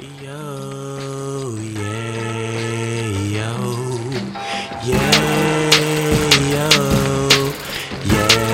Yo, yeah, yo, yeah, yo, yeah,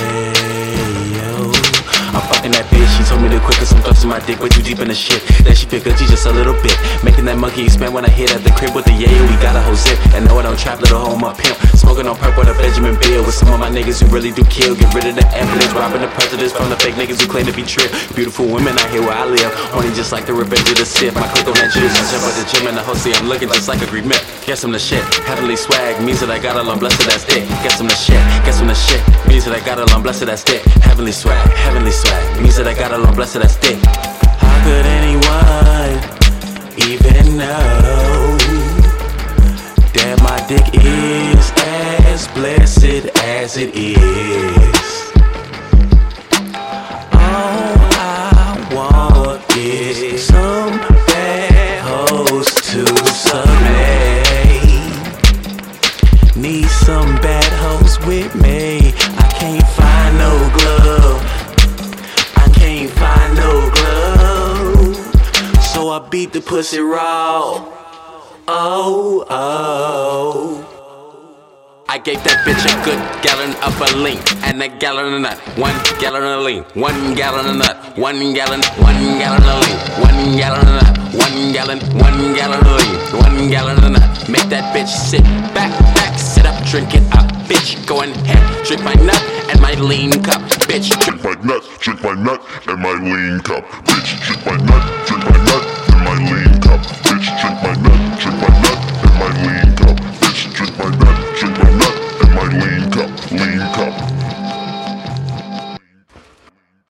yo. I'm fucking that bitch. She told me to quit cause I'm thrusting my dick way too deep in the shit. That she feel guilty just a little bit. Making that monkey expand when I hit at the crib with the yeah, we got a whole zip. And know I don't trap, little home up pimp. Smoking on purple with a Benjamin Bill with some of my niggas who really do kill. Get rid of the evidence, robbing the presidents from the fake niggas who claim to be true. Beautiful women out here where I live, only just like the revenge of the Sith. My click on that juice, I jump at the gym and the host I'm looking just like a Greek myth. Guess I'm the shit. Heavenly swag means that I got a long blessed that's dick. Guess I'm the shit. Guess I'm the shit means that I got a long blessed that's dick. Heavenly swag, heavenly swag means that I got a long blessed that's dick. How could anyone even know that my dick is as blessed as it is? All I want is some bad hoes to me. Need some bad hoes with me. I can't find beat the pussy raw. Oh, oh. I gave that bitch a good gallon of a lean and a gallon of nut. One gallon of lean, one gallon of nut, one gallon, one gallon of lean, one gallon of nut, one gallon, one gallon of lean, one gallon of nut. Make that bitch sit back, back, sit up, drink it up, bitch. Go ahead, drink my nut and my lean cup, bitch. Drink my nut, drink my nut, and my lean cup. Bitch, drink my nut, drink my